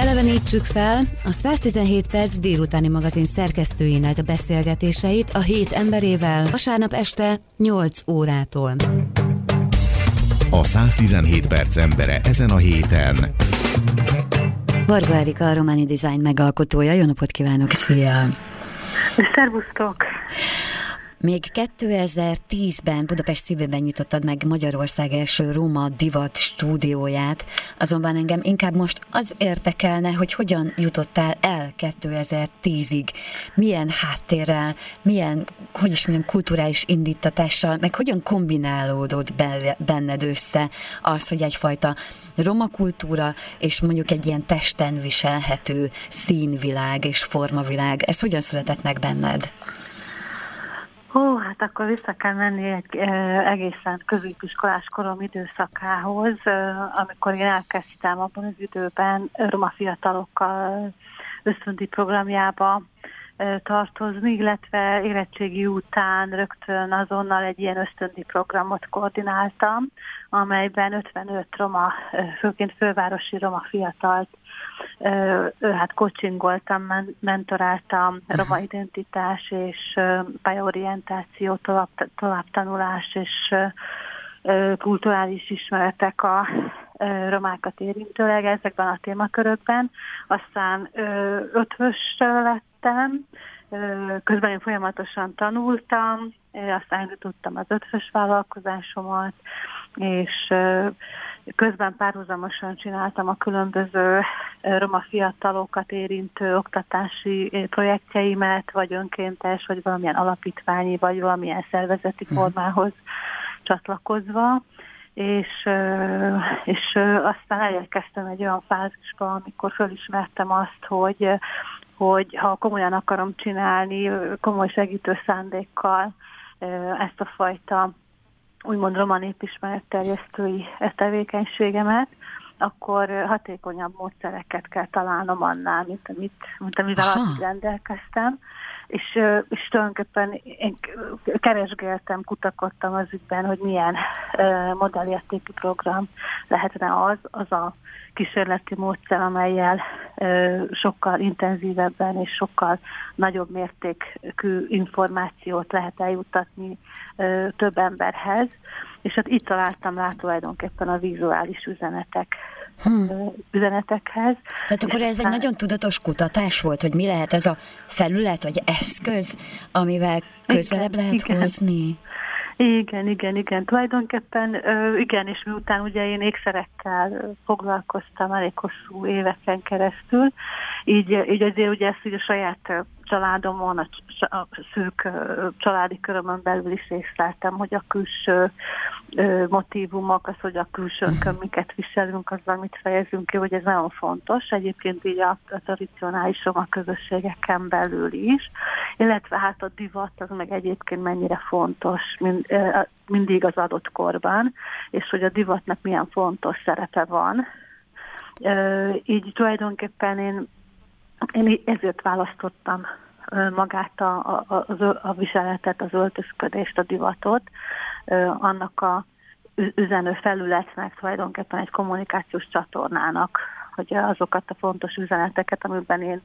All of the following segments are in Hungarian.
Elevenítsük fel a 117 perc délutáni magazin szerkesztőinek beszélgetéseit a hét emberével vasárnap este 8 órától. A 117 perc embere ezen a héten. Varga Erika, a Romani Design megalkotója. Jó napot kívánok, szia! Szervusztok! Még 2010-ben Budapest szívében nyitottad meg Magyarország első Róma divat stúdióját, azonban engem inkább most az érdekelne, hogy hogyan jutottál el 2010-ig, milyen háttérrel, milyen, hogy is mondjam, kulturális indítatással, meg hogyan kombinálódott benned össze az, hogy egyfajta roma kultúra, és mondjuk egy ilyen testen viselhető színvilág és formavilág, ez hogyan született meg benned? Ó, hát akkor vissza kell menni egy egészen középiskolás korom időszakához, amikor én elkezdtem abban az időben roma fiatalokkal ösztöndi programjába tartozni, illetve érettségi után rögtön azonnal egy ilyen ösztöndi programot koordináltam, amelyben 55 roma, főként fővárosi roma fiatalt hát coachingoltam, mentoráltam, roma identitás és pályaorientáció, tovább, továbbtanulás és kulturális ismeretek a romákat érintőleg ezekben a témakörökben. Aztán ötvös lettem, közben én folyamatosan tanultam, aztán tudtam az ötvös vállalkozásomat, és Közben párhuzamosan csináltam a különböző roma fiatalokat érintő oktatási projektjeimet, vagy önkéntes, vagy valamilyen alapítványi, vagy valamilyen szervezeti mhm. formához csatlakozva és, és aztán elérkeztem egy olyan fázisba, amikor fölismertem azt, hogy, hogy ha komolyan akarom csinálni, komoly segítő szándékkal ezt a fajta úgymond roma népismeret terjesztői tevékenységemet, akkor hatékonyabb módszereket kell találnom annál, mint, amit, mint amivel azt rendelkeztem. És, és tulajdonképpen én keresgéltem, kutakodtam az ügyben, hogy milyen modellértékű program lehetne az, az a kísérleti módszer, amelyel sokkal intenzívebben és sokkal nagyobb mértékű információt lehet eljutatni több emberhez, és hát itt találtam rá tulajdonképpen a vizuális üzenetek hmm. üzenetekhez. Tehát akkor ez egy nagyon tudatos kutatás volt, hogy mi lehet ez a felület, vagy eszköz, amivel közelebb igen, lehet igen. hozni? Igen, igen, igen. Tulajdonképpen igen, és miután ugye én ékszerekkel foglalkoztam elég hosszú éveken keresztül, így, így azért ugye ezt ugye a saját családomon, a, a szűk családi körömön belül is észleltem, hogy a külső motivumok, az, hogy a külsőnkön miket viselünk, az, amit fejezünk ki, hogy ez nagyon fontos. Egyébként így a, a tradicionális roma közösségeken belül is, illetve hát a divat az meg egyébként mennyire fontos mind, mindig az adott korban, és hogy a divatnak milyen fontos szerepe van. Így tulajdonképpen én én ezért választottam magát a, a, a, a viseletet, az öltözködést, a divatot, annak a üzenő felületnek, tulajdonképpen egy kommunikációs csatornának, hogy azokat a fontos üzeneteket, amiben én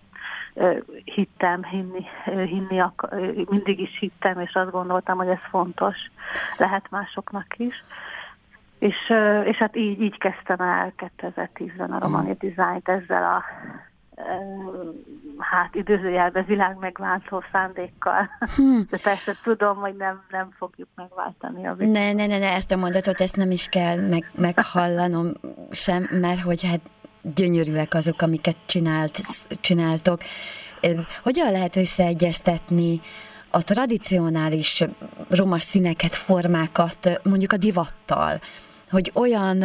hittem, hinni, hinni mindig is hittem, és azt gondoltam, hogy ez fontos lehet másoknak is. És, és hát így, így kezdtem el 2010-ben a Romani Design-t ezzel a hát időzőjelben világ megváltó szándékkal. Hmm. De persze tudom, hogy nem, nem fogjuk megváltani a világ. Ne, ne, ne, ne, ezt a mondatot, ezt nem is kell meg, meghallanom sem, mert hogy hát gyönyörűek azok, amiket csinált, csináltok. Hogyan lehet összeegyeztetni a tradicionális roma színeket, formákat mondjuk a divattal? Hogy olyan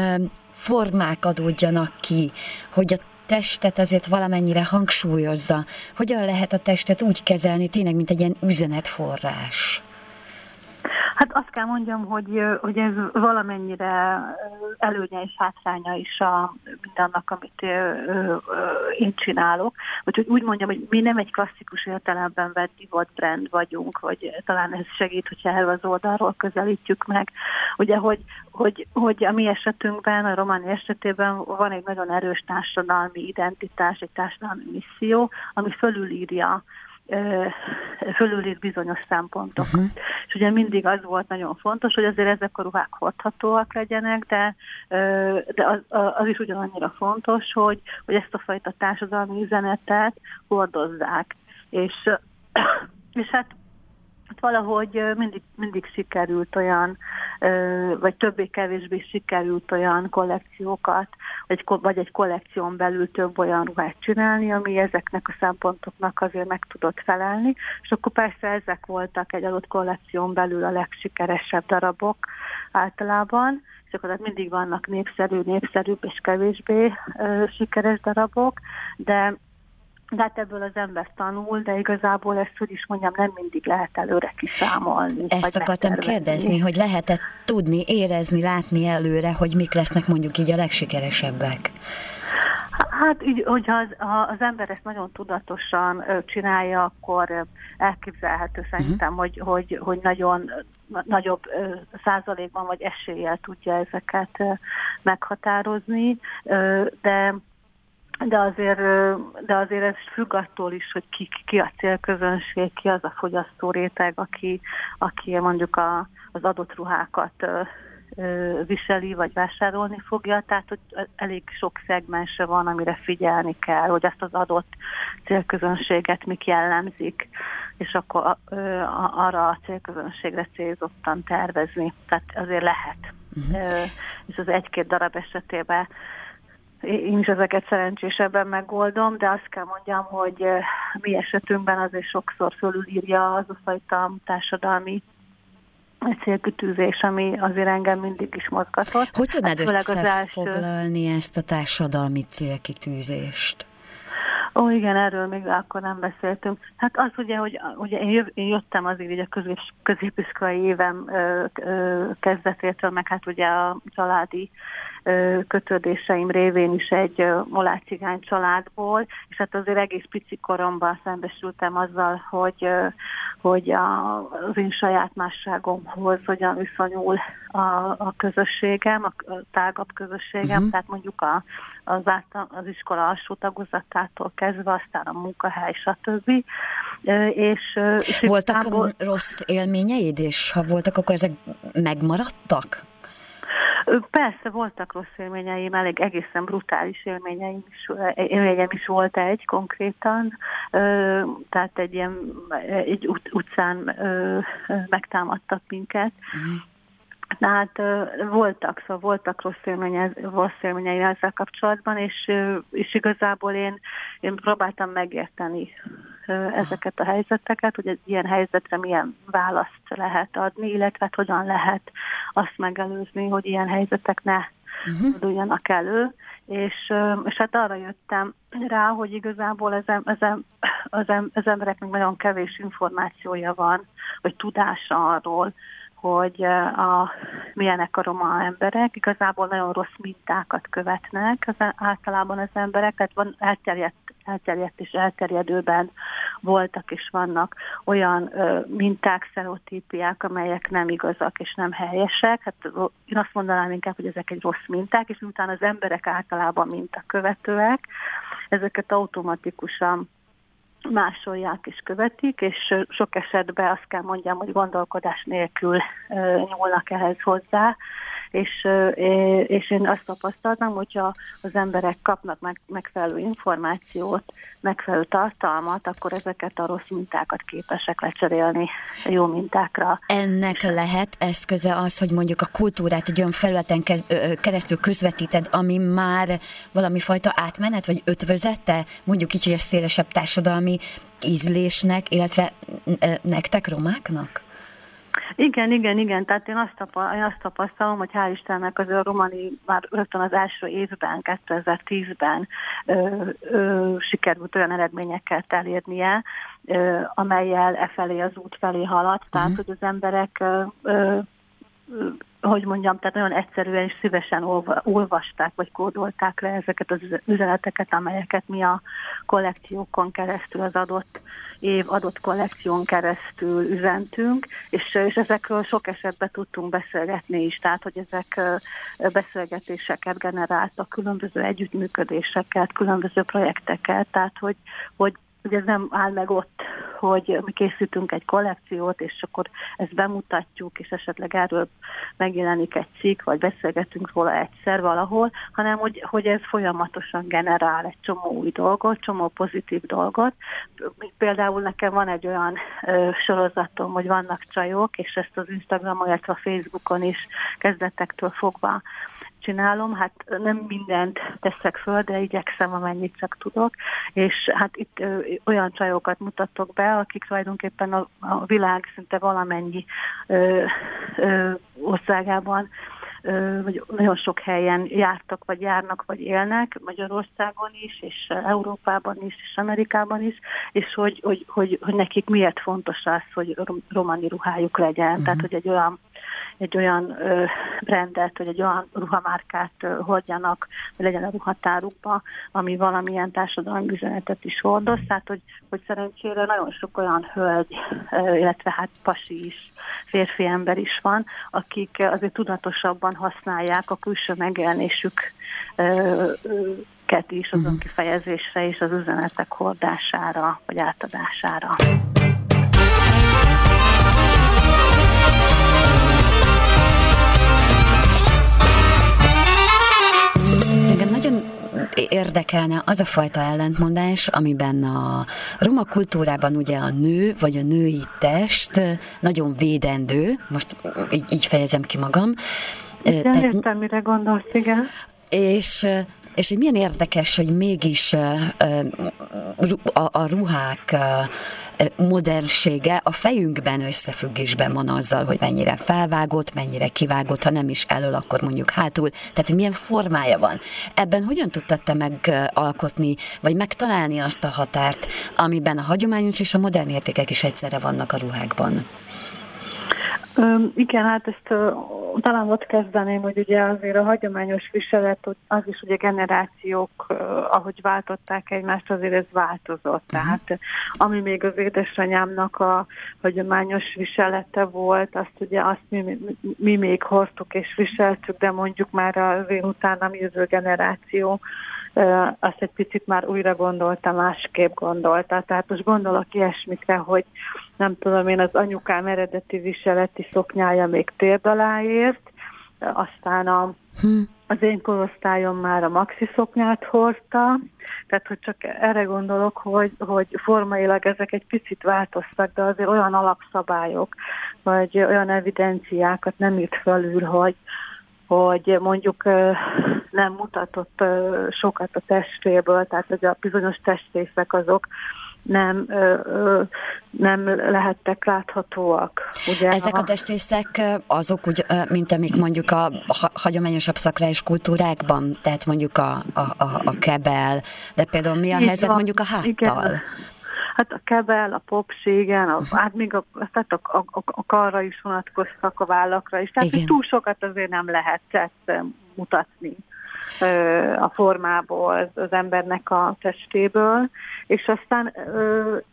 formák adódjanak ki, hogy a testet azért valamennyire hangsúlyozza. Hogyan lehet a testet úgy kezelni, tényleg, mint egy ilyen üzenetforrás? Hát azt kell mondjam, hogy, hogy ez valamennyire előnye és hátránya is a, mindannak, amit én csinálok. Úgyhogy úgy mondjam, hogy mi nem egy klasszikus értelemben vett divat brand vagyunk, vagy talán ez segít, hogyha erről az oldalról közelítjük meg. Ugye, hogy, hogy, hogy a mi esetünkben, a románi esetében van egy nagyon erős társadalmi identitás, egy társadalmi misszió, ami fölülírja fölülír bizonyos szempontokat. Uh-huh. És ugye mindig az volt nagyon fontos, hogy azért ezek a ruhák hordhatóak legyenek, de, de az, az is ugyanannyira fontos, hogy, hogy ezt a fajta társadalmi üzenetet hordozzák. És, és hát hát valahogy mindig, mindig sikerült olyan, vagy többé-kevésbé sikerült olyan kollekciókat, vagy, egy kollekción belül több olyan ruhát csinálni, ami ezeknek a szempontoknak azért meg tudott felelni, és akkor persze ezek voltak egy adott kollekción belül a legsikeresebb darabok általában, és akkor mindig vannak népszerű, népszerűbb és kevésbé ö, sikeres darabok, de de hát ebből az ember tanul, de igazából ezt, hogy is mondjam, nem mindig lehet előre kiszámolni. Ezt akartam kérdezni, hogy lehet-e tudni, érezni, látni előre, hogy mik lesznek mondjuk így a legsikeresebbek? Hát így, hogyha az, ha az ember ezt nagyon tudatosan csinálja, akkor elképzelhető szerintem, uh-huh. hogy, hogy, hogy nagyon nagyobb százalékban vagy eséllyel tudja ezeket meghatározni, de de azért, de azért ez függ attól is, hogy ki, ki a célközönség, ki az a fogyasztó réteg, aki, aki mondjuk a, az adott ruhákat viseli, vagy vásárolni fogja, tehát hogy elég sok szegmense van, amire figyelni kell, hogy ezt az adott célközönséget mik jellemzik, és akkor arra a célközönségre célzottan tervezni. Tehát azért lehet. Uh-huh. És az egy-két darab esetében én is ezeket szerencsésebben megoldom, de azt kell mondjam, hogy eh, mi esetünkben azért sokszor fölülírja az a fajta társadalmi célkütűzés, ami azért engem mindig is mozgatott. Hogy tudnád hát, összefoglalni első... ezt a társadalmi célkitűzést? Ó, igen, erről még akkor nem beszéltünk. Hát az ugye, hogy ugye én, jöv, én jöttem azért így a közép, középiskolai évem ö, ö, kezdetétől, meg hát ugye a családi kötődéseim révén is egy molácigány családból, és hát azért egész pici koromban szembesültem azzal, hogy, hogy az én saját másságomhoz hogyan viszonyul a, a közösségem, a tágabb közösségem, uh-huh. tehát mondjuk a, az, által, az iskola alsó tagozatától kezdve, aztán a munkahely, stb. És, és voltak igazából... rossz élményeid, és ha voltak, akkor ezek megmaradtak? Persze voltak rossz élményeim, elég egészen brutális élményeim is, élményem is volt egy konkrétan, tehát egy ilyen egy ut- utcán megtámadtak minket, uh-huh. Tehát voltak, szóval voltak rossz, élménye, rossz élményei ezzel kapcsolatban, és, és igazából én, én próbáltam megérteni ezeket a helyzeteket, hogy egy ilyen helyzetre milyen választ lehet adni, illetve hát hogyan lehet azt megelőzni, hogy ilyen helyzetek ne uh-huh. forduljanak elő, és, és hát arra jöttem rá, hogy igazából az, az, az, az embereknek nagyon kevés információja van, vagy tudása arról, hogy a, milyenek a roma emberek. Igazából nagyon rossz mintákat követnek az, általában az emberek, tehát van elterjedt, elterjedt és elterjedőben voltak és vannak olyan ö, minták, szerotípiák, amelyek nem igazak és nem helyesek. Hát én azt mondanám inkább, hogy ezek egy rossz minták, és miután az emberek általában mintakövetőek, ezeket automatikusan másolják és követik, és sok esetben azt kell mondjam, hogy gondolkodás nélkül nyúlnak ehhez hozzá, és, és én azt tapasztaltam, hogyha az emberek kapnak meg, megfelelő információt, megfelelő tartalmat, akkor ezeket a rossz mintákat képesek lecserélni jó mintákra. Ennek lehet eszköze az, hogy mondjuk a kultúrát egy olyan felületen keresztül közvetíted, ami már valami fajta átmenet, vagy ötvözette, mondjuk így, hogy a szélesebb társadalmi ízlésnek, illetve nektek romáknak? Igen, igen, igen. Tehát én azt, én azt tapasztalom, hogy hál' Istennek az a romani már rögtön az első évben, 2010-ben ö, ö, sikerült olyan eredményekkel elérnie, ö, amelyel e felé az út felé haladt. Tehát, uh-huh. hogy az emberek ö, ö, hogy mondjam, tehát nagyon egyszerűen és szívesen olvasták, vagy kódolták le ezeket az üzeneteket, amelyeket mi a kollekciókon keresztül, az adott év adott kollekción keresztül üzentünk, és, és ezekről sok esetben tudtunk beszélgetni is, tehát hogy ezek beszélgetéseket generáltak, különböző együttműködéseket, különböző projekteket, tehát hogy, hogy hogy ez nem áll meg ott, hogy mi készítünk egy kollekciót, és akkor ezt bemutatjuk, és esetleg erről megjelenik egy cikk, vagy beszélgetünk róla egyszer valahol, hanem hogy, hogy ez folyamatosan generál egy csomó új dolgot, csomó pozitív dolgot. Például nekem van egy olyan ö, sorozatom, hogy vannak csajok, és ezt az Instagramon, illetve a Facebookon is kezdetektől fogva csinálom, hát nem mindent teszek föl, de igyekszem, amennyit csak tudok, és hát itt ö, olyan csajokat mutatok be, akik tulajdonképpen a, a világ szinte valamennyi ö, ö, országában vagy nagyon sok helyen jártak, vagy járnak, vagy élnek, Magyarországon is, és Európában is, és Amerikában is, és hogy, hogy, hogy, hogy nekik miért fontos az, hogy romani ruhájuk legyen. Uh-huh. Tehát, hogy egy olyan egy olyan ö, brandet, vagy egy olyan ruhamárkát ö, hordjanak, vagy legyen a ruhatárukba, ami valamilyen társadalmi üzenetet is hordoz. Tehát, hogy, hogy szerencsére nagyon sok olyan hölgy, ö, illetve hát pasi is, férfi ember is van, akik azért tudatosabban használják a külső megjelenésük ket is azon mhm. kifejezésre és az üzenetek hordására vagy átadására. Érdekelne az a fajta ellentmondás, amiben a roma kultúrában ugye a nő vagy a női test nagyon védendő, most így, így fejezem ki magam. Igen, Tehát, értem, mire gondolsz, igen. És és hogy milyen érdekes, hogy mégis a, a ruhák modernsége a fejünkben összefüggésben van azzal, hogy mennyire felvágott, mennyire kivágott, ha nem is elől, akkor mondjuk hátul, tehát hogy milyen formája van. Ebben hogyan tudtad te megalkotni, vagy megtalálni azt a határt, amiben a hagyományos és a modern értékek is egyszerre vannak a ruhákban? Igen, hát ezt uh, talán ott kezdeném, hogy ugye azért a hagyományos viselet, az is ugye generációk, uh, ahogy váltották egymást, azért ez változott. Uh-huh. Tehát ami még az édesanyámnak a hagyományos viselete volt, azt ugye azt mi, mi, mi még hoztuk és viseltük, de mondjuk már az én utánam jövő generáció azt egy picit már újra gondolta, másképp gondolta. Tehát most gondolok ilyesmikre, hogy nem tudom én, az anyukám eredeti viseleti szoknyája még térd alá ért, aztán a, hm. az én korosztályom már a maxi szoknyát hordta, tehát hogy csak erre gondolok, hogy, hogy formailag ezek egy picit változtak, de azért olyan alapszabályok, vagy olyan evidenciákat nem írt felül, hogy, hogy mondjuk nem mutatott sokat a testéből, tehát hogy a bizonyos testrészek azok nem, nem lehettek láthatóak. Ugye Ezek a, a testrészek azok, úgy, mint amik mondjuk a hagyományosabb szakrális kultúrákban, tehát mondjuk a, a, a, a kebel, de például mi a Itt helyzet van. mondjuk a háttal? Igen. Hát a kebel, a popségen, a, hát még a, tehát a, a, a, a karra is vonatkoztak, a vállakra is. Tehát túl sokat azért nem lehetett mutatni a formából, az embernek a testéből, és aztán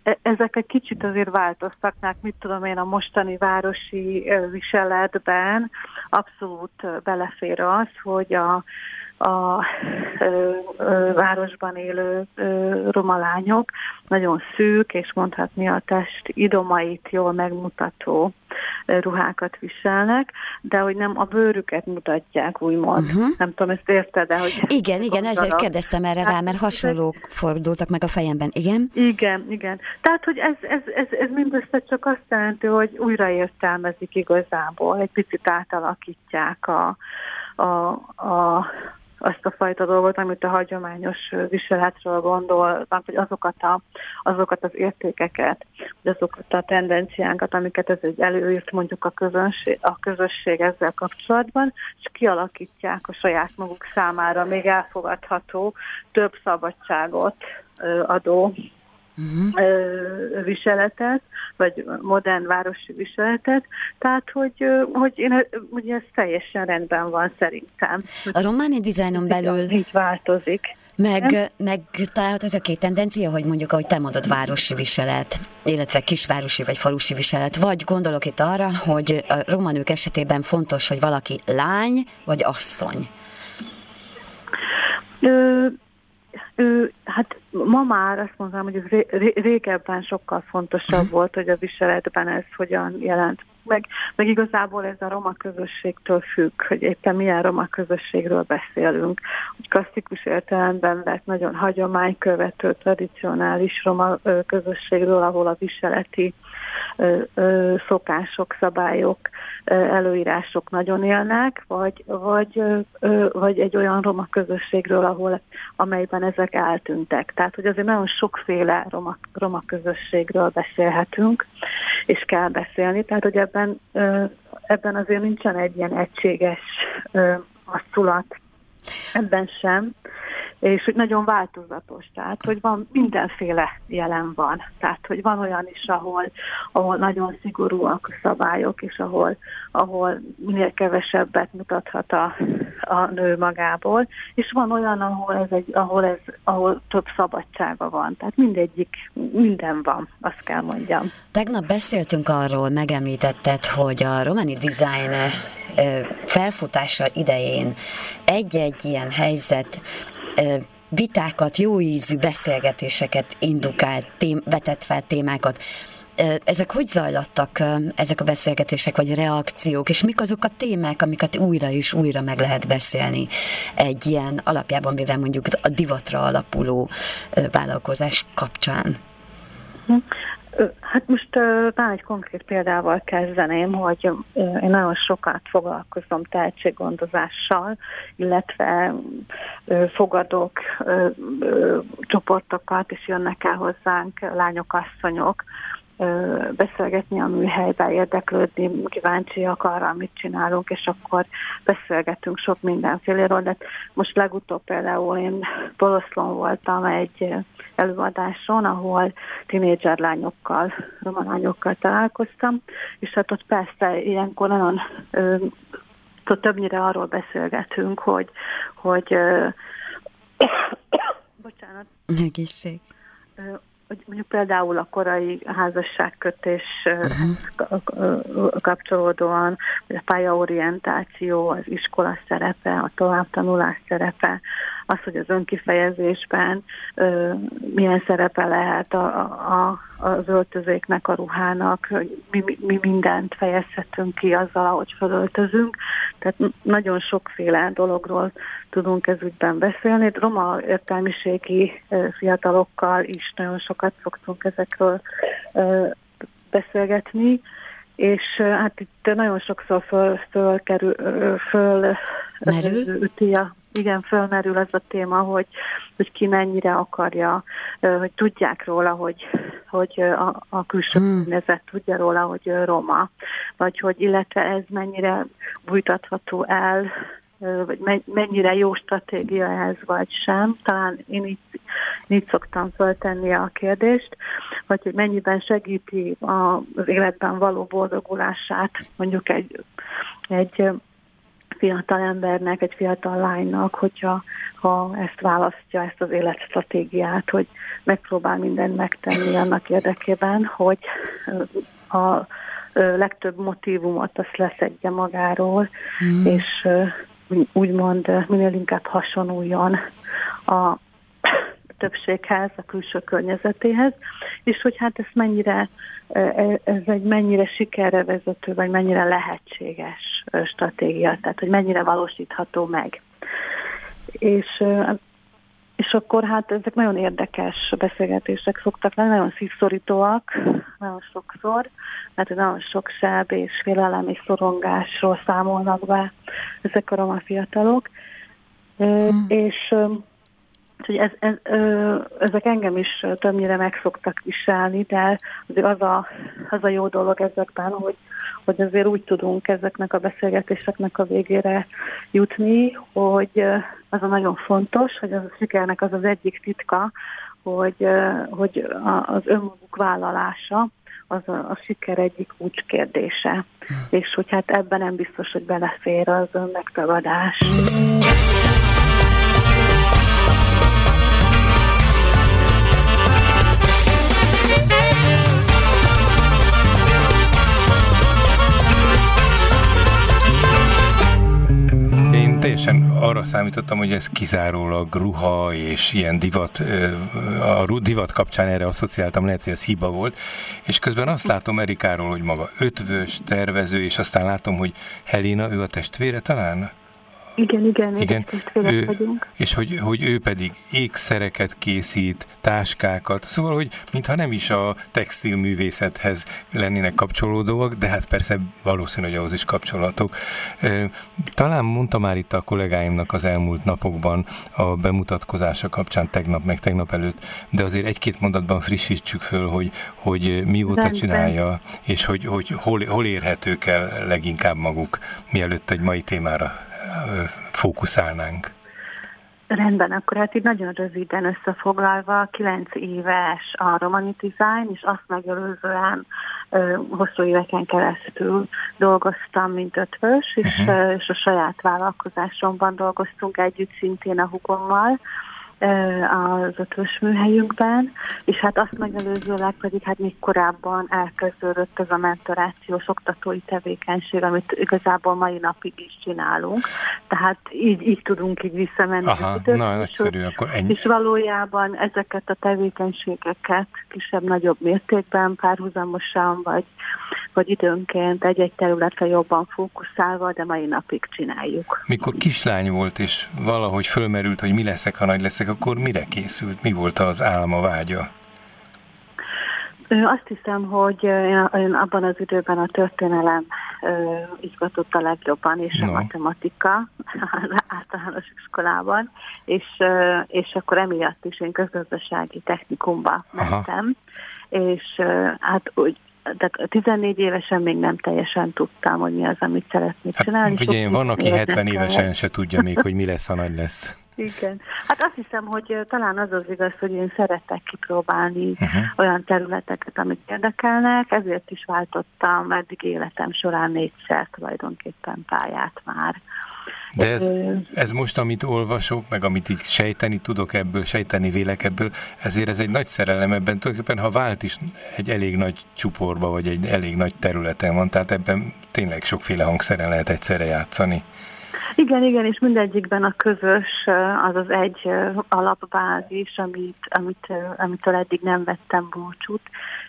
e, ezek egy kicsit azért változtak, mert mit tudom én, a mostani városi viseletben abszolút belefér az, hogy a a ö, ö, városban élő ö, roma lányok nagyon szűk, és mondhatni a test idomait jól megmutató ö, ruhákat viselnek, de hogy nem a bőrüket mutatják, úgymond. Uh-huh. Nem tudom, ezt érted de hogy... Igen, igen, gondolok. ezért kérdeztem erre hát, rá, mert hasonlók fordultak meg a fejemben, igen? Igen, igen. Tehát, hogy ez, ez, ez, ez mindössze csak azt jelenti, hogy újraértelmezik igazából, egy picit átalakítják a, a, a azt a fajta dolgot, amit a hagyományos viseletről gondolnak, vagy azokat, a, azokat az értékeket, azokat a tendenciánkat, amiket ez egy előírt mondjuk a közönség, a közösség ezzel kapcsolatban, és kialakítják a saját maguk számára még elfogadható, több szabadságot adó uh-huh. viseletet, vagy modern városi viseletet, tehát hogy, hogy én, ugye ez teljesen rendben van szerintem. A románi dizájnon belül... Így változik. Meg, meg tehát az a két tendencia, hogy mondjuk, ahogy te mondod, városi viselet, illetve kisvárosi vagy falusi viselet, vagy gondolok itt arra, hogy a romanők esetében fontos, hogy valaki lány vagy asszony. Ö, ő, hát ma már azt mondanám, hogy ez ré, régebben sokkal fontosabb uh-huh. volt, hogy a viseletben ez hogyan jelent meg, meg igazából ez a roma közösségtől függ, hogy éppen milyen roma közösségről beszélünk. Hogy klasszikus értelemben vett nagyon hagyománykövető, tradicionális roma közösségről, ahol a viseleti szokások, szabályok, előírások nagyon élnek, vagy, vagy, vagy egy olyan roma közösségről, ahol, amelyben ezek eltűntek. Tehát, hogy azért nagyon sokféle roma, roma közösségről beszélhetünk, és kell beszélni. Tehát, hogy ebben, ebben azért nincsen egy ilyen egységes asszulat, ebben sem és hogy nagyon változatos, tehát hogy van mindenféle jelen van, tehát hogy van olyan is, ahol, ahol nagyon szigorúak a szabályok, és ahol, ahol minél kevesebbet mutathat a, a nő magából, és van olyan, ahol ez, egy, ahol ez ahol több szabadsága van, tehát mindegyik, minden van, azt kell mondjam. Tegnap beszéltünk arról, megemlítetted, hogy a romani design felfutása idején egy-egy ilyen helyzet vitákat, jó ízű beszélgetéseket indukált, tém, vetett fel témákat. Ezek hogy zajlattak, ezek a beszélgetések vagy reakciók, és mik azok a témák, amiket újra és újra meg lehet beszélni egy ilyen alapjában véve mondjuk a divatra alapuló vállalkozás kapcsán? Hát most talán egy konkrét példával kezdeném, hogy én nagyon sokat foglalkozom tehetséggondozással, illetve fogadok csoportokat, és jönnek el hozzánk lányok, asszonyok, beszélgetni a műhelybe, érdeklődni, kíváncsiak arra, amit csinálunk, és akkor beszélgetünk sok mindenféléről, de most legutóbb például én Poloszlon voltam egy előadáson, ahol tinédzser lányokkal, roma lányokkal találkoztam, és hát ott persze ilyenkor nagyon többnyire arról beszélgetünk, hogy, hogy bocsánat. Egészség hogy mondjuk például a korai házasságkötés uh-huh. kapcsolódóan, a pályaorientáció, az iskola szerepe, a továbbtanulás szerepe, az, hogy az önkifejezésben ö, milyen szerepe lehet a, a, az öltözéknek, a ruhának, hogy mi, mi mindent fejezhetünk ki azzal, ahogy felöltözünk. Tehát nagyon sokféle dologról tudunk ez ügyben beszélni. Roma értelmiségi fiatalokkal is nagyon sokat szoktunk ezekről ö, beszélgetni, és hát itt nagyon sokszor föl, föl, kerül, föl Merül? üti a igen, fölmerül ez a téma, hogy, hogy ki mennyire akarja, hogy tudják róla, hogy, hogy a, a külső hmm. környezet tudja róla, hogy roma, vagy hogy illetve ez mennyire bújtatható el, vagy mennyire jó stratégia ez, vagy sem. Talán én így, így szoktam föltenni a kérdést, vagy hogy mennyiben segíti az életben való boldogulását mondjuk egy, egy fiatal embernek, egy fiatal lánynak, hogyha ha ezt választja, ezt az életstratégiát, hogy megpróbál mindent megtenni annak érdekében, hogy a legtöbb motivumot azt leszedje magáról, mm. és úgymond minél inkább hasonuljon a többséghez, a külső környezetéhez, és hogy hát ez mennyire, ez egy mennyire sikerre vezető, vagy mennyire lehetséges stratégia, tehát hogy mennyire valósítható meg. És és akkor hát ezek nagyon érdekes beszélgetések szoktak lenni, nagyon szívszorítóak, nagyon sokszor, mert nagyon sok seb és félelem és szorongásról számolnak be ezek a roma fiatalok, Hmm. És Úgyhogy ez, ez, ö, ezek engem is többnyire meg szoktak viselni, de azért az a, az a jó dolog ezekben, hogy, hogy azért úgy tudunk ezeknek a beszélgetéseknek a végére jutni, hogy az a nagyon fontos, hogy az a sikernek az az egyik titka, hogy, hogy az önmaguk vállalása az a, a siker egyik kérdése. És hogy hát ebben nem biztos, hogy belefér az önmegtagadás. Számítottam, hogy ez kizárólag ruha és ilyen divat, a divat kapcsán erre asszociáltam, lehet, hogy ez hiba volt, és közben azt látom Erikáról, hogy maga ötvös, tervező, és aztán látom, hogy Helena, ő a testvére talán? Igen, igen, igen. Ő, vagyunk. És hogy, hogy ő pedig ékszereket készít, táskákat, szóval, hogy mintha nem is a textilművészethez lennének kapcsolódóak, de hát persze valószínű, hogy ahhoz is kapcsolatok. Talán mondta már itt a kollégáimnak az elmúlt napokban a bemutatkozása kapcsán tegnap, meg tegnap előtt, de azért egy-két mondatban frissítsük föl, hogy, hogy mióta Rendben. csinálja, és hogy, hogy hol, hol érhetők el leginkább maguk, mielőtt egy mai témára fókuszálnánk? Rendben, akkor hát így nagyon röviden összefoglalva, 9 éves a Romani Design, és azt megelőzően ö, hosszú éveken keresztül dolgoztam, mint ötvös, és, uh-huh. és a saját vállalkozásomban dolgoztunk együtt szintén a hugommal, az ötös műhelyünkben, és hát azt megelőzőleg pedig hát még korábban elkezdődött ez a mentorációs oktatói tevékenység, amit igazából mai napig is csinálunk. Tehát így, így tudunk így visszamenni Aha, időt, na, nagyszerű, akkor ennyi. És valójában ezeket a tevékenységeket kisebb-nagyobb mértékben, párhuzamosan, vagy, vagy időnként egy-egy területre jobban fókuszálva, de mai napig csináljuk. Mikor kislány volt, és valahogy fölmerült, hogy mi leszek, ha nagy leszek, akkor mire készült? Mi volt az álma, vágya? Azt hiszem, hogy én abban az időben a történelem izgatott a legjobban, és no. a matematika általános iskolában, és, és akkor emiatt is én közgazdasági technikumba mentem, Aha. és hát úgy de 14 évesen még nem teljesen tudtam, hogy mi az, amit szeretnék hát, csinálni. Ugye én van, aki 70 évesen se tudja még, hogy mi lesz, ha nagy lesz. Igen. Hát azt hiszem, hogy talán az az igaz, hogy én szeretek kipróbálni uh-huh. olyan területeket, amik érdekelnek, ezért is váltottam eddig életem során négyszer tulajdonképpen pályát már. De ez, ez most, amit olvasok, meg amit így sejteni tudok ebből, sejteni vélek ebből, ezért ez egy nagy szerelem ebben. Tulajdonképpen, ha vált is egy elég nagy csuporba, vagy egy elég nagy területen van, tehát ebben tényleg sokféle hangszeren lehet egyszerre játszani. Igen, igen, és mindegyikben a közös az az egy alapbázis, amit, amit, amitől eddig nem vettem búcsút,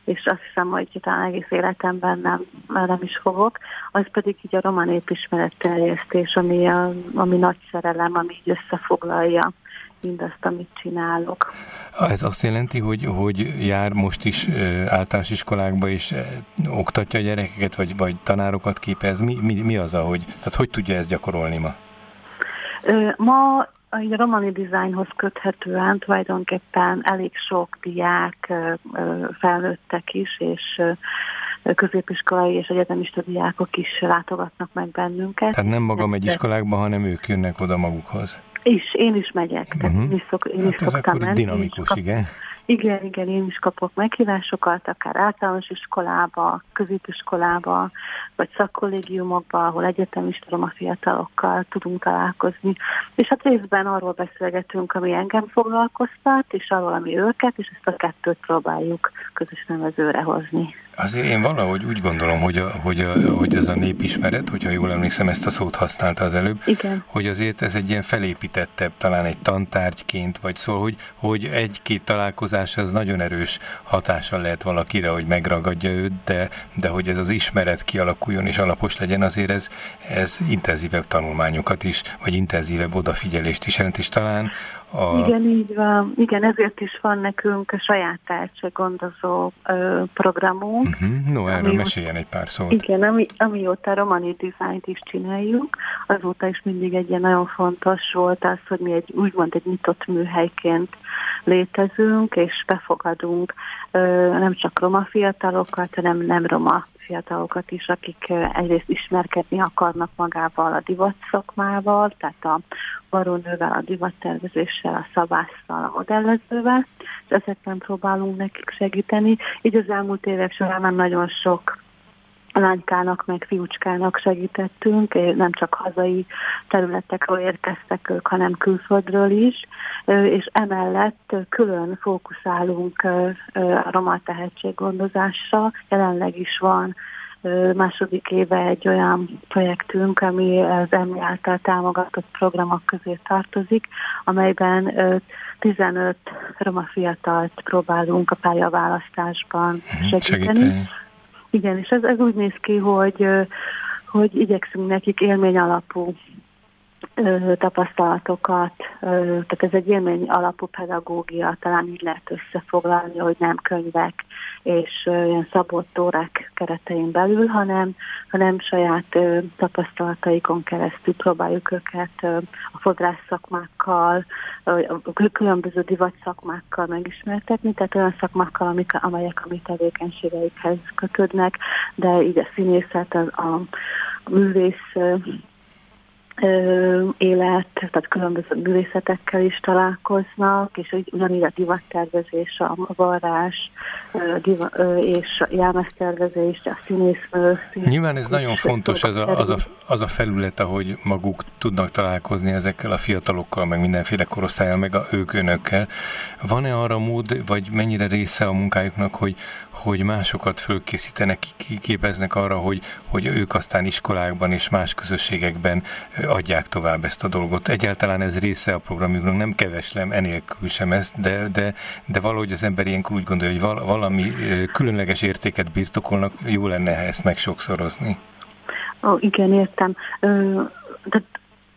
és azt hiszem, hogy talán egész életemben nem, nem is fogok, az pedig így a román épismeret terjesztés, ami, a, ami nagy szerelem, ami így összefoglalja mindazt, amit csinálok. Ez azt jelenti, hogy, hogy jár most is általános iskolákba és oktatja a gyerekeket, vagy, vagy tanárokat képez? Mi, mi, mi az, ahogy, tehát hogy tudja ezt gyakorolni ma? Ma a romani dizájnhoz köthetően tulajdonképpen elég sok diák felnőttek is, és középiskolai és egyetemista diákok is látogatnak meg bennünket. Tehát nem maga megy iskolákba, hanem ők jönnek oda magukhoz. És én is megyek, tehát uh-huh. én is, szok, én hát is ez akkor menni. dinamikus, igen. Igen, igen, én is kapok meghívásokat, akár általános iskolába, középiskolába, vagy szakkollégiumokba, ahol egyetemista a fiatalokkal tudunk találkozni. És hát részben arról beszélgetünk, ami engem foglalkoztat, és arról, ami őket, és ezt a kettőt próbáljuk közös nevezőre hozni. Azért én valahogy úgy gondolom, hogy, a, hogy, a, hogy ez a népismeret, hogyha jól emlékszem, ezt a szót használta az előbb, Igen. hogy azért ez egy ilyen felépítettebb, talán egy tantárgyként, vagy szól, hogy, hogy egy-két találkozás az nagyon erős hatással lehet valakire, hogy megragadja őt, de, de hogy ez az ismeret kialakuljon és alapos legyen, azért ez, ez intenzívebb tanulmányokat is, vagy intenzívebb odafigyelést is jelent, és talán a... Igen, így van. Igen, ezért is van nekünk a saját tehetséggondozó programunk. Uh-huh. No, erről ami, meséljen egy pár szót. Igen, ami, amióta romani dizájnt is csináljuk, azóta is mindig egy ilyen nagyon fontos volt az, hogy mi egy úgymond egy nyitott műhelyként létezünk, és befogadunk nem csak roma fiatalokat, hanem nem roma fiatalokat is, akik egyrészt ismerkedni akarnak magával a divat szakmával, tehát a varónővel, a divattervezéssel, a szabásszal, a modellezővel, és ezekben próbálunk nekik segíteni. Így az elmúlt évek során nagyon sok lánykának, meg fiúcskának segítettünk, nem csak hazai területekről érkeztek ők, hanem külföldről is, és emellett külön fókuszálunk a roma tehetséggondozásra. Jelenleg is van második éve egy olyan projektünk, ami az EMI által támogatott programok közé tartozik, amelyben 15 roma fiatalt próbálunk a pályaválasztásban mhm, segíteni. segíteni igen, és ez, ez úgy néz ki, hogy, hogy igyekszünk nekik élmény alapú tapasztalatokat, tehát ez egy élmény alapú pedagógia, talán így lehet összefoglalni, hogy nem könyvek és ilyen szabott órák keretein belül, hanem, hanem saját tapasztalataikon keresztül próbáljuk őket a fodrász szakmákkal, a különböző divat szakmákkal megismertetni, tehát olyan szakmákkal, amik, amelyek a mi tevékenységeikhez kötődnek, de így a színészet, a, a művész élet, tehát különböző művészetekkel is találkoznak, és ugyanígy a divattervezés, a varrás diva, és a jelmeztervezés, a színésznő. Nyilván ez nagyon fontos, ez a, az, a, az a felület, ahogy maguk tudnak találkozni ezekkel a fiatalokkal, meg mindenféle korosztályal, meg a ők önökkel. Van-e arra mód, vagy mennyire része a munkájuknak, hogy, hogy másokat fölkészítenek, kiképeznek arra, hogy, hogy ők aztán iskolákban és más közösségekben adják tovább ezt a dolgot. Egyáltalán ez része a programjuknak, nem keveslem enélkül sem ez, de, de, de valahogy az ember ilyenkor úgy gondolja, hogy valami különleges értéket birtokolnak, jó lenne ezt megsokszorozni. Ó, igen, értem. Ö, de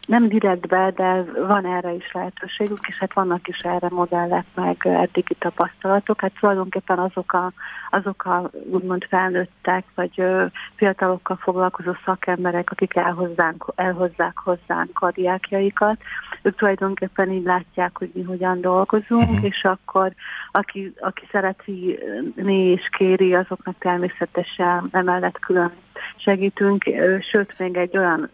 nem direktbe, de van erre is lehetőségük, és hát vannak is erre modellek, meg eddigi tapasztalatok. Hát tulajdonképpen azok a, azok a úgymond felnőttek, vagy fiatalokkal foglalkozó szakemberek, akik elhozzánk, elhozzák hozzánk a diákjaikat, ők tulajdonképpen így látják, hogy mi hogyan dolgozunk, uh-huh. és akkor aki, aki szereti né és kéri, azoknak természetesen emellett külön segítünk, sőt, még egy olyan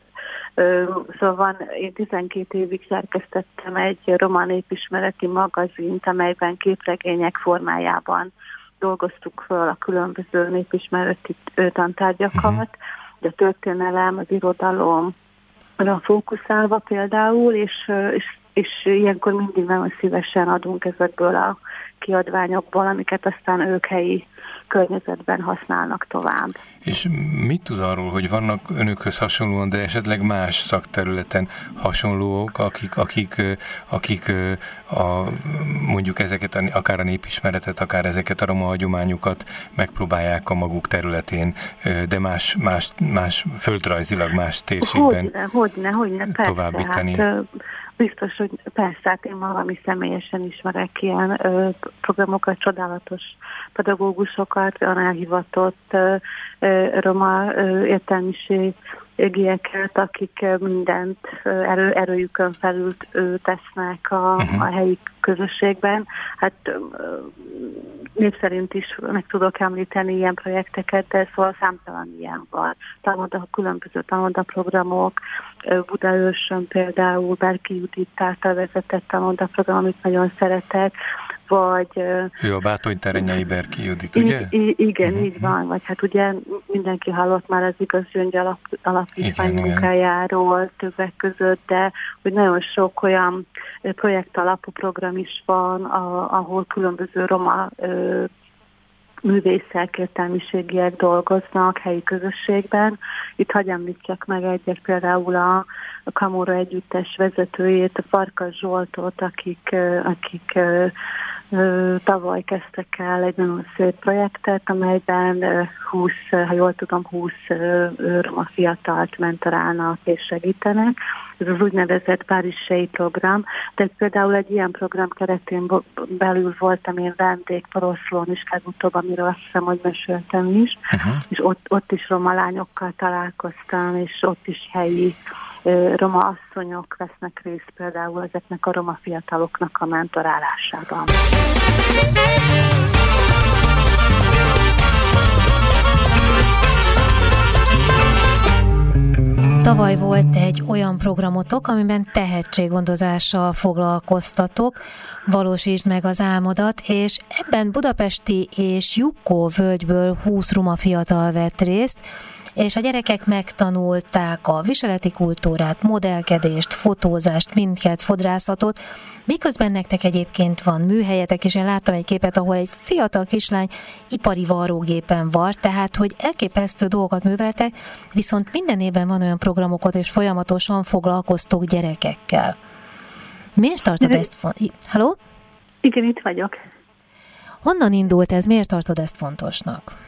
Szóval van, én 12 évig szerkesztettem egy román népismereti magazint, amelyben képregények formájában dolgoztuk föl a különböző népismereti tantárgyakat, uh-huh. de a történelem, az irodalom, fókuszálva például, és, és, és ilyenkor mindig nagyon szívesen adunk ezekből a kiadványokból, amiket aztán ők helyi környezetben használnak tovább. És mit tud arról, hogy vannak önökhöz hasonlóan, de esetleg más szakterületen hasonlók, akik, akik, akik a, mondjuk ezeket, akár a népismeretet, akár ezeket a roma hagyományokat megpróbálják a maguk területén, de más, más, más földrajzilag más térségben hogyne, hogyne, hogyne, persze, továbbítani. Hát, Biztos, hogy persze, hát én magam is személyesen ismerek ilyen ö, programokat, csodálatos pedagógusokat, olyan elhivatott ö, ö, roma ö, értelmiségieket, akik mindent erő, erőjükön felül tesznek a, uh-huh. a helyi közösségben. Hát név szerint is meg tudok említeni ilyen projekteket, de szóval számtalan ilyen van. Tanulda, különböző tanuldaprogramok, Budaörsön például Berki Judit által vezetett tanuldaprogram, amit nagyon szeretek, vagy... Ő a Bátony terenyei Berki Judit, ugye? I- igen, uh-huh. így van, vagy hát ugye mindenki hallott már az igaz gyöngy alap, alapítvány igen, munkájáról igen. többek között, de hogy nagyon sok olyan projekt alapú program is van, a, ahol különböző roma ö, művészek, értelmiségiek dolgoznak helyi közösségben. Itt hagyj említsek meg egyet, például a, Kamora Együttes vezetőjét, a Farkas Zsoltot, akik, akik Tavaly kezdtek el egy nagyon szép projektet, amelyben 20, ha jól tudom, 20 roma fiatalt mentorálnak és segítenek. Ez az úgynevezett Párizsei program. De például egy ilyen program keretén belül voltam én vendég Poroszlón is legutóbb, amiről azt hiszem, hogy meséltem is, uh-huh. és ott, ott is roma lányokkal találkoztam, és ott is helyi roma asszonyok vesznek részt például ezeknek a roma fiataloknak a mentorálásában. Tavaly volt egy olyan programotok, amiben tehetséggondozással foglalkoztatok, valósítsd meg az álmodat, és ebben budapesti és Jukkó völgyből 20 ruma fiatal vett részt, és a gyerekek megtanulták a viseleti kultúrát, modellkedést, fotózást, mindket, fodrászatot, miközben nektek egyébként van műhelyetek, és én láttam egy képet, ahol egy fiatal kislány ipari varrógépen var, tehát hogy elképesztő dolgokat műveltek, viszont minden évben van olyan programokat, és folyamatosan foglalkoztok gyerekekkel. Miért tartod ezt fontos? Halló? Igen, itt vagyok. Honnan indult ez? Miért tartod ezt fontosnak?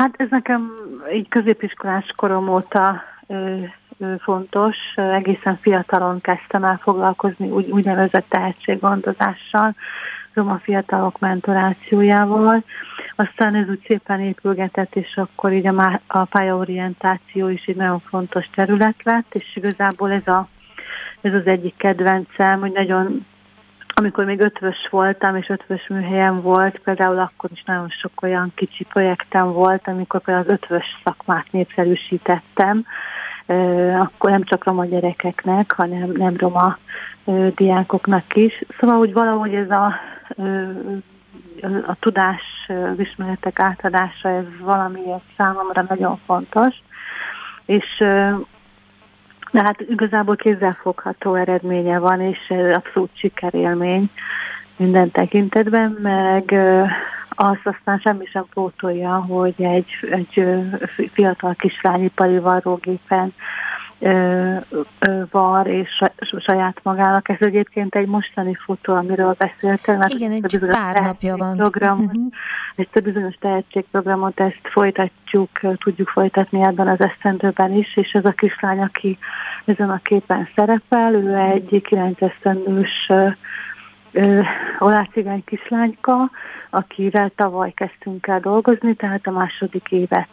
Hát ez nekem így középiskolás korom óta ö, ö, fontos. Egészen fiatalon kezdtem el foglalkozni úgy, úgynevezett tehetséggondozással, roma fiatalok mentorációjával. Aztán ez úgy szépen épülgetett, és akkor így a, a pályaorientáció is egy nagyon fontos terület lett, és igazából ez, a, ez az egyik kedvencem, hogy nagyon amikor még ötvös voltam, és ötvös műhelyem volt, például akkor is nagyon sok olyan kicsi projektem volt, amikor például az ötvös szakmát népszerűsítettem, akkor nem csak roma gyerekeknek, hanem nem roma diákoknak is. Szóval, hogy valahogy ez a, a tudás, az ismeretek átadása, ez valami számomra nagyon fontos. És de hát igazából kézzelfogható eredménye van, és abszolút sikerélmény minden tekintetben, meg azt aztán semmi sem pótolja, hogy egy, egy fiatal kislány ipari varrógépen var és saját magának. Ez egyébként egy mostani fotó, amiről beszéltem. Mert Igen, egy pár napja van. Program, uh-huh. Egy több bizonyos tehetségprogramot, ezt folytatjuk, tudjuk folytatni ebben az esztendőben is, és ez a kislány, aki ezen a képen szerepel, ő egy 9 esztendős olácigány kislányka, akivel tavaly kezdtünk el dolgozni, tehát a második évet,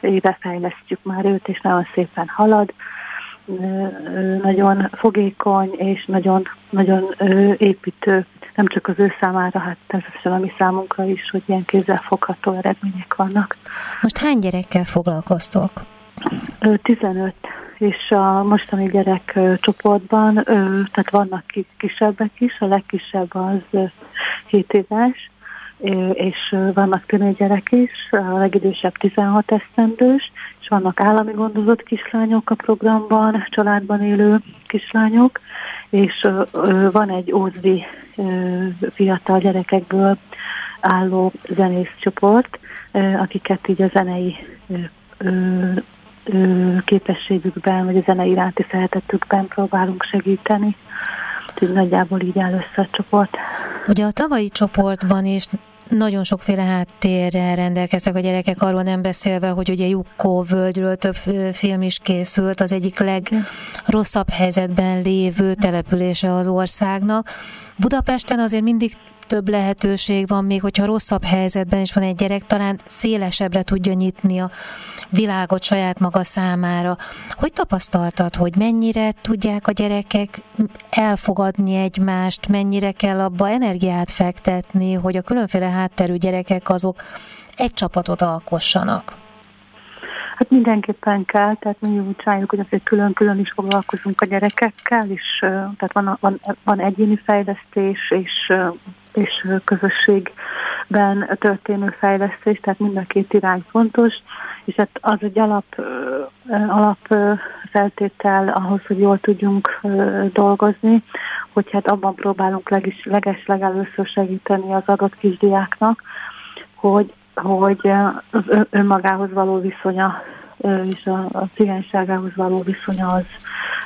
éve fejlesztjük már őt, és nagyon szépen halad nagyon fogékony és nagyon, nagyon építő, nem csak az ő számára, hát természetesen a mi számunkra is, hogy ilyen kézzelfogható eredmények vannak. Most hány gyerekkel foglalkoztok? 15 és a mostani gyerek csoportban, tehát vannak kisebbek is, a legkisebb az 7 éves, és vannak tűnőgyerek is, a legidősebb 16 esztendős, és vannak állami gondozott kislányok a programban, családban élő kislányok, és van egy ózdi fiatal gyerekekből álló zenészcsoport, akiket így a zenei képességükben, vagy a zenei iránti szeretetükben próbálunk segíteni. Úgyhogy nagyjából így áll össze a csoport. Ugye a tavalyi csoportban is nagyon sokféle háttérrel rendelkeztek a gyerekek, arról nem beszélve, hogy ugye Jukkó völgyről több film is készült, az egyik legrosszabb helyzetben lévő települése az országnak. Budapesten azért mindig több lehetőség van, még hogyha rosszabb helyzetben is van egy gyerek, talán szélesebbre tudja nyitni a világot saját maga számára. Hogy tapasztaltad, hogy mennyire tudják a gyerekek elfogadni egymást, mennyire kell abba energiát fektetni, hogy a különféle hátterű gyerekek azok egy csapatot alkossanak? Hát mindenképpen kell, tehát mi úgy csináljuk, hogy azért külön-külön is foglalkozunk a gyerekekkel, és tehát van, van, van egyéni fejlesztés, és és közösségben történő fejlesztés, tehát mind a két irány fontos, és hát az egy alap, alap feltétel ahhoz, hogy jól tudjunk dolgozni, hogy hát abban próbálunk legis, leges legelőször segíteni az adott kisdiáknak, hogy, hogy az önmagához való viszonya és a, a cigányságához való viszonya az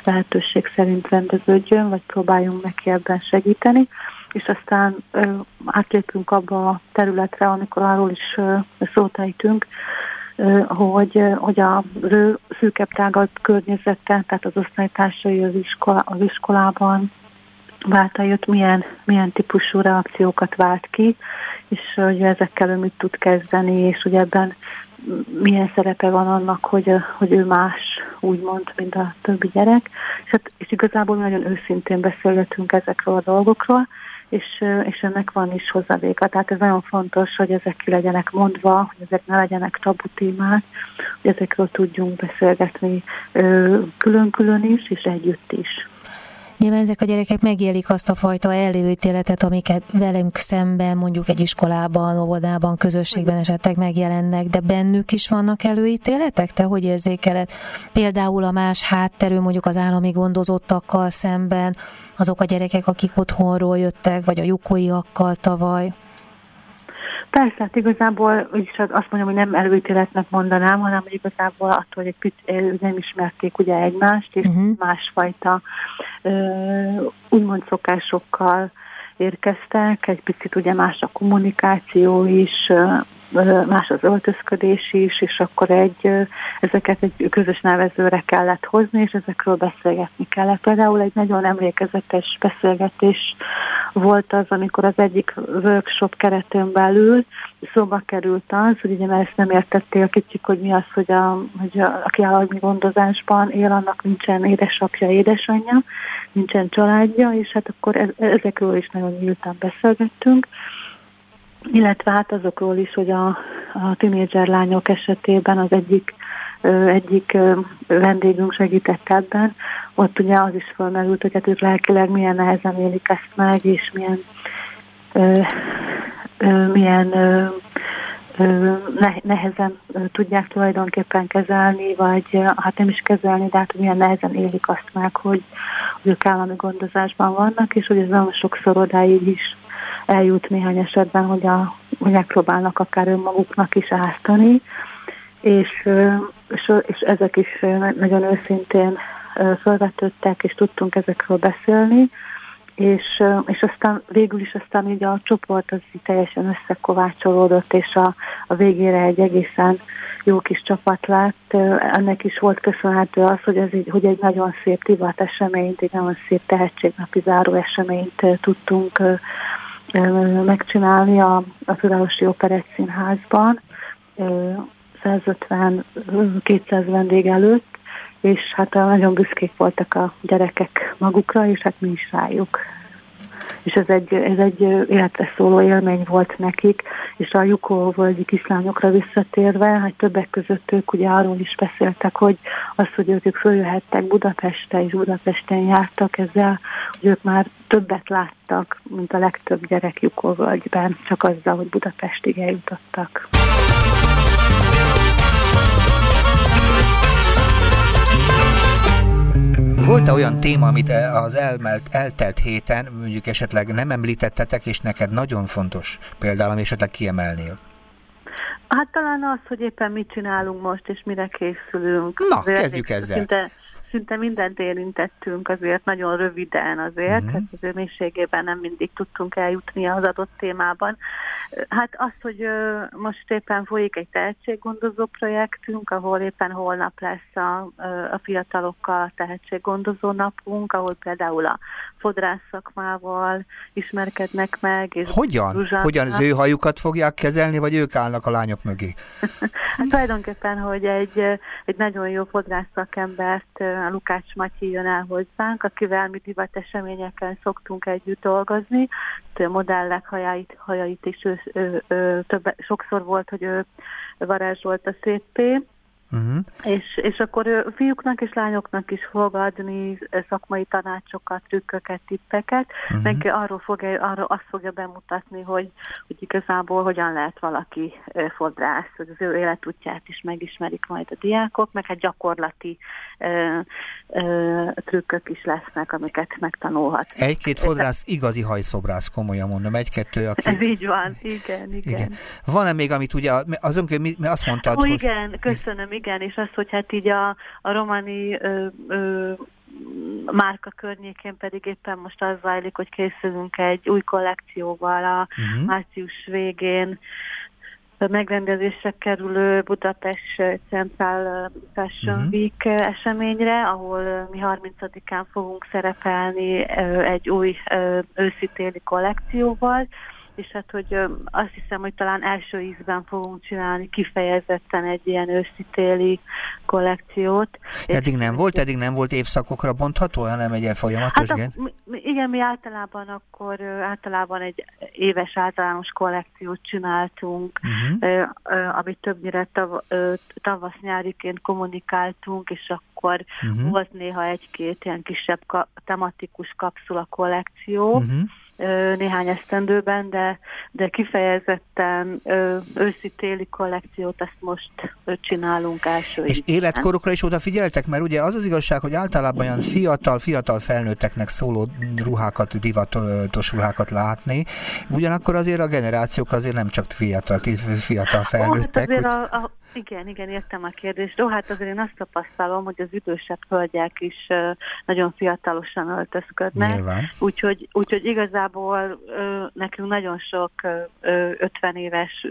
lehetőség szerint rendeződjön, vagy próbáljunk neki ebben segíteni. És aztán átlépünk abba a területre, amikor arról is szót hogy, hogy a ő szűkebb tágabb környezete, tehát az osztálytársai az, iskola, az iskolában válta jött, milyen, milyen típusú reakciókat vált ki, és hogy ezekkel ő mit tud kezdeni, és hogy ebben milyen szerepe van annak, hogy, hogy ő más, úgymond, mint a többi gyerek. És, hát, és igazából nagyon őszintén beszélgetünk ezekről a dolgokról, és, és ennek van is hozadéka. Tehát ez nagyon fontos, hogy ezek ki legyenek mondva, hogy ezek ne legyenek tabu témák, hogy ezekről tudjunk beszélgetni külön-külön is, és együtt is. Nyilván ezek a gyerekek megélik azt a fajta előítéletet, amiket velünk szemben, mondjuk egy iskolában, óvodában, közösségben esetleg megjelennek, de bennük is vannak előítéletek? Te hogy érzékeled? Például a más hátterű, mondjuk az állami gondozottakkal szemben, azok a gyerekek, akik otthonról jöttek, vagy a lyukóiakkal tavaly? Persze, hát igazából is azt mondjam, hogy nem előítéletnek mondanám, hanem hogy igazából attól, hogy egy picit nem ismerték ugye egymást, és uh-huh. másfajta úgymond szokásokkal érkeztek, egy picit ugye más a kommunikáció is, más az öltözködés is, és akkor egy, ezeket egy közös nevezőre kellett hozni, és ezekről beszélgetni kellett. Például egy nagyon emlékezetes beszélgetés volt az, amikor az egyik workshop keretén belül szóba került az, hogy ugye mert ezt nem értették a kicsik, hogy mi az, hogy, a, hogy a, aki állami gondozásban él, annak nincsen édesapja, édesanyja, nincsen családja, és hát akkor e, ezekről is nagyon nyíltan beszélgettünk illetve hát azokról is, hogy a, a tinédzser lányok esetében az egyik egyik vendégünk segített ebben, ott ugye az is felmerült, hogy hát ők lelkileg milyen nehezen élik ezt meg, és milyen ö, ö, milyen ö, nehezen tudják tulajdonképpen kezelni, vagy hát nem is kezelni, de hát milyen nehezen élik azt meg, hogy, hogy ők állami gondozásban vannak, és hogy ez nagyon sokszor odáig is eljut néhány esetben, hogy, a, hogy megpróbálnak akár önmaguknak is áztani, és, és, és ezek is nagyon őszintén felvetődtek, és tudtunk ezekről beszélni, és, és aztán végül is aztán így a csoport az így teljesen összekovácsolódott, és a, a végére egy egészen jó kis csapat lett. Ennek is volt köszönhető az, hogy, ez így, hogy egy nagyon szép divat eseményt, egy nagyon szép tehetségnapi záró eseményt tudtunk megcsinálni a, a Fővárosi Operett Színházban 150-200 vendég előtt, és hát nagyon büszkék voltak a gyerekek magukra, és hát mi is rájuk. És ez egy, ez egy életre szóló élmény volt nekik, és a Jukó völgyi kislányokra visszatérve, hát többek között ők ugye arról is beszéltek, hogy az, hogy ők följöhettek Budapestre, és Budapesten jártak ezzel, hogy ők már többet láttak, mint a legtöbb gyerek Jukó völgyben, csak azzal, hogy Budapestig eljutottak. Volt-e olyan téma, amit e- az elmelt, eltelt héten mondjuk esetleg nem említettetek, és neked nagyon fontos, például, ami esetleg kiemelnél? Hát talán az, hogy éppen mit csinálunk most, és mire készülünk. Na, Azért kezdjük ezzel. Szinte szinte mindent érintettünk azért nagyon röviden azért, uh-huh. hát az mélységében nem mindig tudtunk eljutni az adott témában. Hát az, hogy most éppen folyik egy tehetséggondozó projektünk, ahol éppen holnap lesz a, a fiatalokkal a tehetséggondozó napunk, ahol például a fodrász szakmával ismerkednek meg. És Hogyan? Hogyan az ő hajukat fogják kezelni, vagy ők állnak a lányok mögé? hát tulajdonképpen, hogy egy, egy nagyon jó fodrász szakembert a Lukács Matyi jön el hozzánk, akivel mi divat eseményeken szoktunk együtt dolgozni. Modellek hajait, hajait is ő, ő, ő, több, sokszor volt, hogy ő varázsolt a szépé, Uh-huh. És, és akkor fiúknak és lányoknak is fog adni szakmai tanácsokat, trükköket, tippeket. Uh-huh. Neki arról fogja, arról azt fogja bemutatni, hogy, hogy igazából hogyan lehet valaki fodrász, hogy az ő életútját is megismerik majd a diákok, meg hát gyakorlati ö, ö, trükkök is lesznek, amiket megtanulhat. Egy-két fodrász igazi hajszobrász, komolyan mondom, egy-kettő, aki... Ez így van, igen, igen. igen. Van-e még, amit ugye, az önként azt mondtad, Ó, hogy... igen, köszönöm, igen, és az, hogy hát így a, a romani ö, ö, márka környékén pedig éppen most az zajlik, hogy készülünk egy új kollekcióval a uh-huh. március végén megrendezésre kerülő Budapest Central Fashion uh-huh. Week eseményre, ahol mi 30-án fogunk szerepelni egy új őszi-téli kollekcióval, és hát, hogy azt hiszem, hogy talán első ízben fogunk csinálni kifejezetten egy ilyen őszi-téli kollekciót. Eddig nem volt, eddig nem volt évszakokra bontható, hanem egy ilyen folyamatos hát a, mi, igen, mi általában akkor általában egy éves általános kollekciót csináltunk, uh-huh. amit többnyire tav, tavasz-nyáriként kommunikáltunk, és akkor uh-huh. volt néha egy-két ilyen kisebb ka- tematikus kapszula kollekció, uh-huh néhány esztendőben, de, de kifejezetten őszi-téli kollekciót ezt most csinálunk első És évben. életkorukra is odafigyeltek? Mert ugye az az igazság, hogy általában olyan fiatal, fiatal felnőtteknek szóló ruhákat, divatos ruhákat látni, ugyanakkor azért a generációk azért nem csak fiatal, fiatal felnőttek. Oh, hát azért úgy... a, a igen, igen, értem a kérdést. Ó, hát azért én azt tapasztalom, hogy az idősebb hölgyek is nagyon fiatalosan öltözködnek. Úgyhogy, úgyhogy igazából nekünk nagyon sok 50 éves,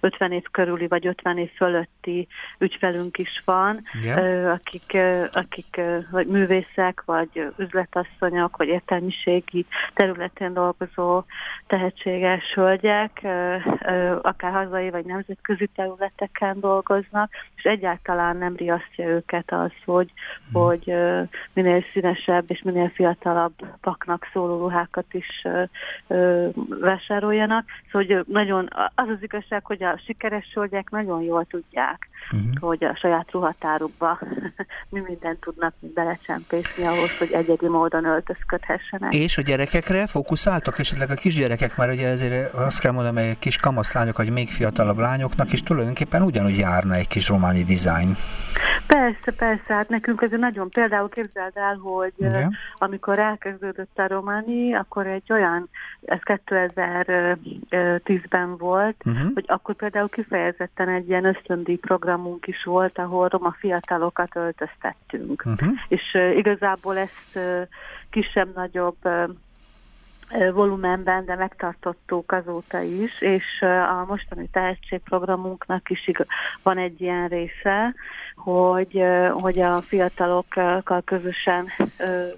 50 év körüli vagy 50 év fölötti ügyfelünk is van, Igen. akik, akik vagy művészek, vagy üzletasszonyok, vagy értelmiségi területén dolgozó tehetséges hölgyek, akár hazai vagy nemzetközi területeken dolgoznak, és egyáltalán nem riasztja őket az, hogy, hmm. hogy minél színesebb és minél fiatalabb paknak szóló ruhákat is vásároljanak. Szóval hogy nagyon, az az igazság, hogy a sikeres hölgyek nagyon jól tudják, uh-huh. hogy a saját ruhatárukba mi mindent tudnak belecsempészni ahhoz, hogy egyedi módon öltözködhessenek. És a gyerekekre fókuszáltak esetleg a kisgyerekek, mert ugye ezért azt kell mondanom, hogy kis kamaszlányok, vagy még fiatalabb lányoknak is tulajdonképpen ugyanúgy járna egy kis románi dizájn. Persze, persze, hát nekünk ez nagyon, például képzeld el, hogy Igen. amikor elkezdődött a románi, akkor egy olyan, ez 2010-ben volt, uh-huh. hogy akkor például kifejezetten egy ilyen ösztöndi programunk is volt, ahol roma fiatalokat öltöztettünk. Uh-huh. És uh, igazából ezt uh, kisebb-nagyobb uh, volumenben, de megtartottuk azóta is, és a mostani tehetségprogramunknak is van egy ilyen része, hogy, hogy a fiatalokkal közösen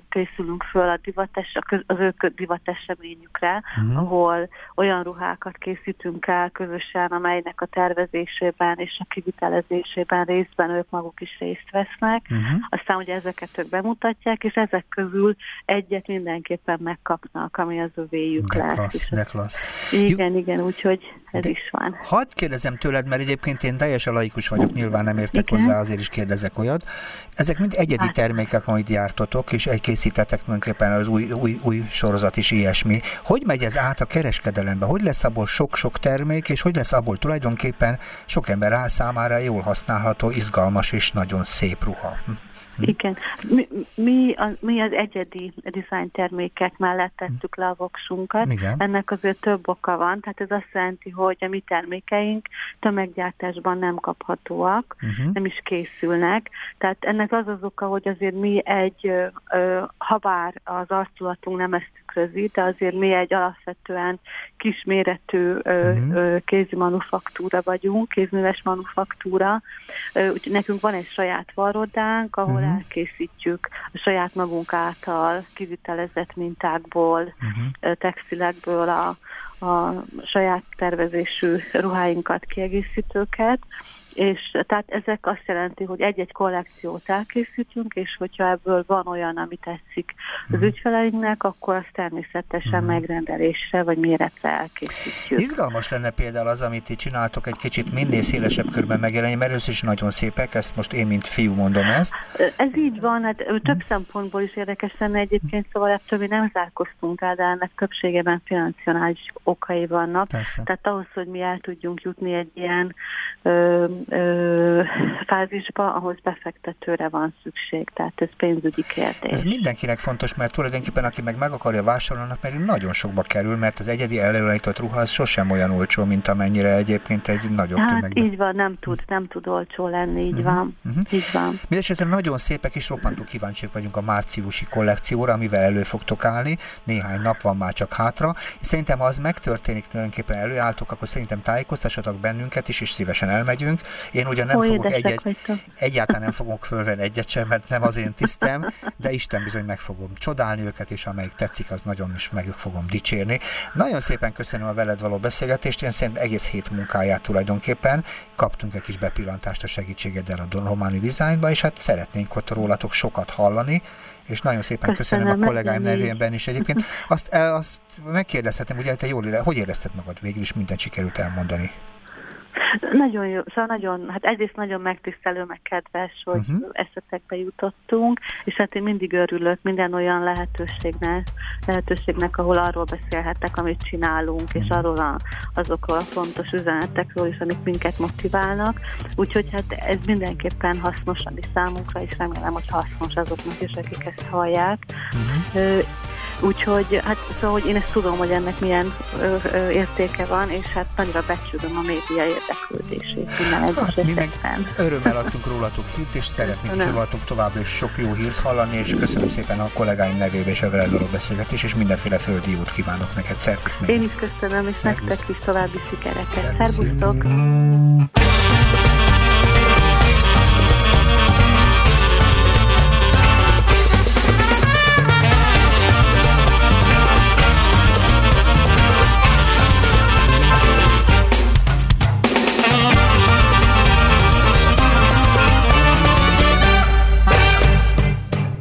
készülünk föl a divates, az ő divateseményükre, uh-huh. ahol olyan ruhákat készítünk el közösen, amelynek a tervezésében és a kivitelezésében részben ők maguk is részt vesznek. Uh-huh. Aztán ugye ezeket ők bemutatják, és ezek közül egyet mindenképpen megkapnak, ami az övéjük de lesz. Klassz, de klassz. Igen, J- igen, úgyhogy ez de is van. Hadd kérdezem tőled, mert egyébként én teljesen laikus vagyok, nyilván nem értek igen. hozzá, azért is kérdezek olyat. Ezek mind egyedi hát. termékek, amit gyártotok, és készítettek tulajdonképpen az új, új, új sorozat is ilyesmi. Hogy megy ez át a kereskedelembe? Hogy lesz abból sok-sok termék, és hogy lesz abból tulajdonképpen sok ember számára jól használható, izgalmas és nagyon szép ruha? Hm. Hm. Igen. Mi, mi, az, mi az egyedi design termékek mellett tettük le a voksunkat. Igen. Ennek azért több oka van, tehát ez azt jelenti, hogy a mi termékeink tömeggyártásban nem kaphatóak, uh-huh. nem is készülnek. Tehát ennek az az oka, hogy azért mi egy, ö, habár az arculatunk nem ezt tükrözi, de azért mi egy alapvetően kisméretű uh-huh. kézi manufaktúra vagyunk, kézműves manufaktúra. Úgyhogy nekünk van egy saját varrodánk, ahol uh-huh. elkészítjük a saját magunk által kivitelezett mintákból, uh-huh. textilekből a, a saját tervezésű ruháinkat, kiegészítőket, és tehát ezek azt jelenti, hogy egy-egy kollekciót elkészítünk, és hogyha ebből van olyan, ami tetszik az uh-huh. ügyfeleinknek, akkor azt természetesen uh-huh. megrendelésre vagy méretre elkészítjük. Izgalmas lenne például az, amit ti csináltok egy kicsit minél szélesebb körben megjelenni, mert össze is nagyon szépek, ezt most én, mint fiú mondom ezt. Ez így van, hát több uh-huh. szempontból is érdekes lenne egyébként, szóval ettől mi nem zárkoztunk el, de ennek többségében financiális okai vannak. Persze. Tehát ahhoz, hogy mi el tudjunk jutni egy ilyen ö, ö, fázisba, ahhoz befektetőre van szükség, tehát ez pénzügyi kérdés. Ez mindenkinek fontos, mert tulajdonképpen aki meg meg akarja vásárolni, mert nagyon sokba kerül, mert az egyedi előállított ruha az sosem olyan olcsó, mint amennyire egyébként egy nagyobb hát tömegben. így van, nem tud, nem tud olcsó lenni, így uh-huh, van. Uh-huh. Így van. Mindenesetre nagyon szépek és roppantó kíváncsiak vagyunk a márciusi kollekcióra, amivel elő fogtok állni. Néhány nap van már csak hátra. Szerintem, ha az megtörténik, tulajdonképpen előálltok, akkor szerintem tájékoztassatok bennünket is, és szívesen elmegyünk. Én ugyan nem Ó, fogok egyet, egyáltalán nem fogok fölvenni egyet sem, mert nem az én tisztem, de Isten bizony meg fogom csodálni őket, és amelyik tetszik, az nagyon is meg fogom dicsérni. Nagyon szépen köszönöm a veled való beszélgetést, én szerintem egész hét munkáját tulajdonképpen. Kaptunk egy kis bepillantást a segítségeddel a Don Romani Designba, és hát szeretnénk ott rólatok sokat hallani, és nagyon szépen köszönöm, köszönöm a kollégáim nevében is egyébként. Azt, azt megkérdezhetem, ugye te jól hogy érezted magad végül is, mindent sikerült elmondani? Nagyon jó, szóval nagyon, hát egyrészt nagyon megtisztelő, meg kedves, hogy uh-huh. eszetekbe jutottunk, és hát én mindig örülök minden olyan lehetőségnek, lehetőségnek, ahol arról beszélhetek, amit csinálunk, és mhm. arról a, azokról a fontos üzenetekről is, amik minket motiválnak. Úgyhogy hát ez mindenképpen hasznos is számunkra, és remélem, hogy hasznos azoknak is, akik ezt hallják. Uh-huh. Úgyhogy hát szóval, hogy én ezt tudom, hogy ennek milyen ö, ö, értéke van, és hát nagyra becsülöm a média érdeklődését minden egyes hát, mi meg örömmel adtunk rólatok hírt, és szeretnénk is rólatok továbbra is sok jó hírt hallani, és köszönöm szépen a kollégáim nevébe és a veled való beszélgetés, és mindenféle földi jót kívánok neked. Szervusz Én is köszönöm, és Szervusz. nektek is további sikereket. Szervusztok!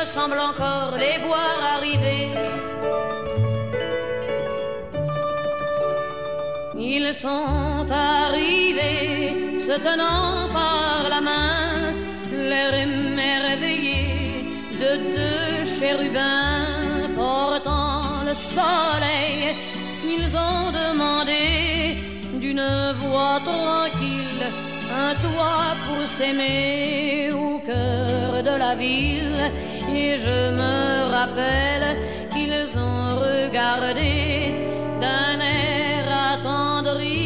Me semble encore les voir arriver. Ils sont arrivés, se tenant par la main, l'air émerveillé de deux chérubins portant le soleil. Ils ont demandé d'une voix tranquille un toit pour s'aimer au cœur de la ville. Et je me rappelle qu'ils ont regardé d'un air attendri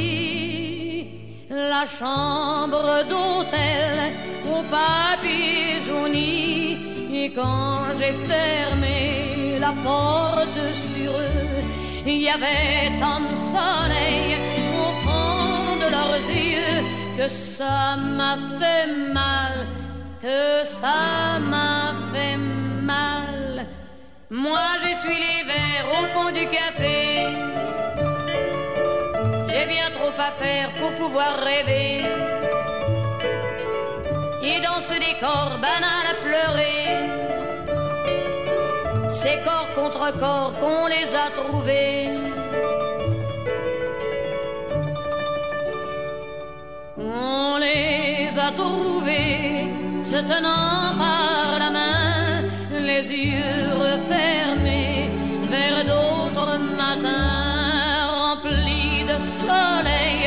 la chambre d'hôtel au papier jauni. Et quand j'ai fermé la porte sur eux, il y avait tant de soleil au fond de leurs yeux que ça m'a fait mal, que ça m'a fait mal. Moi j'essuie les verres au fond du café. J'ai bien trop à faire pour pouvoir rêver. Et dans ce décor banal à pleurer, c'est corps contre corps qu'on les a trouvés. On les a trouvés se tenant par la main, les yeux refermés vers d'autres matins remplis de soleil.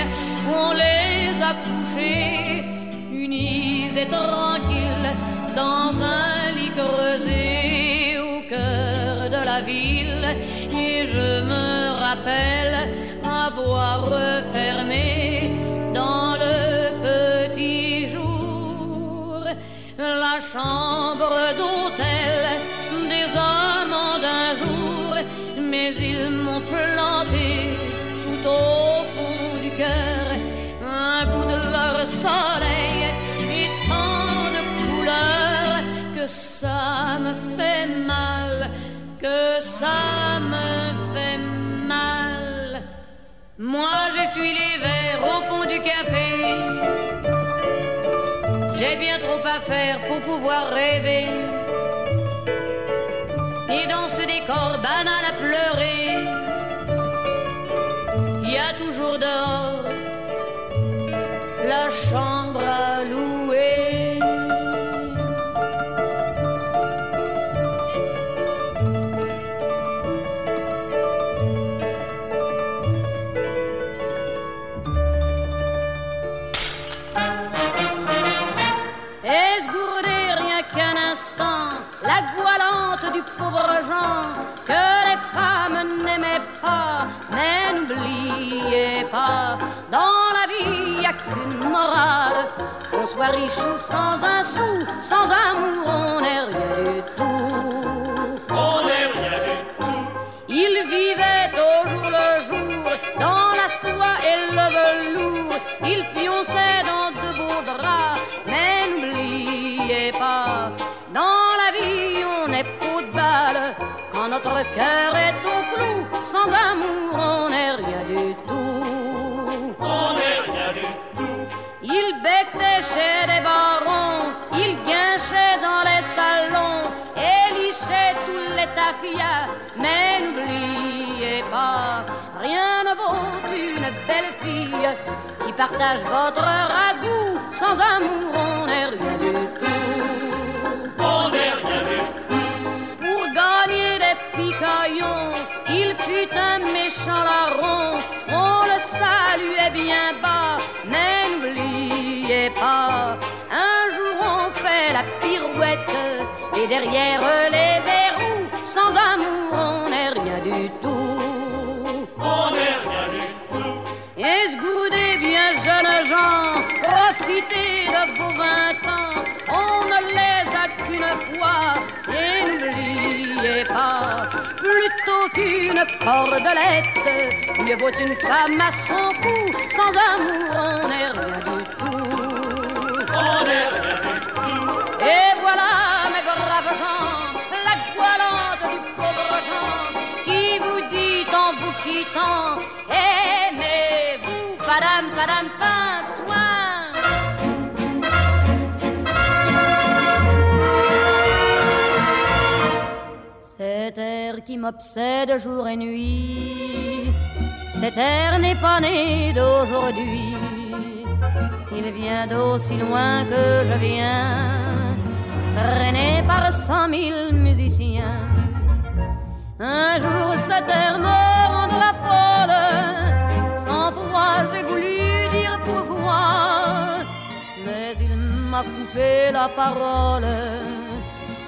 On les a couchés unis et tranquilles dans un lit creusé au cœur de la ville. Et je me rappelle avoir refermé dans le petit jour, la chambre d'hôtel soleil et tant de couleurs que ça me fait mal, que ça me fait mal. Moi je suis les verres au fond du café. J'ai bien trop à faire pour pouvoir rêver. Et dans ce décor banal à pleurer, il y a toujours dehors la chambre à louer. la goualante du pauvre Jean que les femmes n'aimaient pas. Mais n'oubliez pas, dans morale. Qu'on soit riche ou sans un sou, sans amour, on n'est rien du tout. On n'est rien du tout. Il vivait au jour le jour, dans la soie et le velours. Il pionçait dans de beaux draps, mais n'oubliez pas, dans quand notre cœur est au Mais n'oubliez pas, rien ne vaut une belle fille qui partage votre ragoût. Sans amour on n'est rien du tout. On n'est rien du tout il fut un méchant larron, on le saluait bien bas, mais n'oubliez pas, un jour on fait la pirouette, et derrière les de vos vingt ans, on ne les a qu'une fois, et n'oubliez pas, plutôt qu'une cordelette, mieux vaut une femme à son cou, sans amour on n'est rien du tout. On n'est rien du tout. Et voilà mes braves gens, la toilante du pauvre Jean, qui vous dit en vous quittant, aimez-vous, padam, padam, m'obsède jour et nuit, cet air n'est pas né d'aujourd'hui. Il vient d'aussi loin que je viens, traîné par cent mille musiciens. Un jour cet air me rendra folle, sans foi j'ai voulu dire pourquoi, mais il m'a coupé la parole.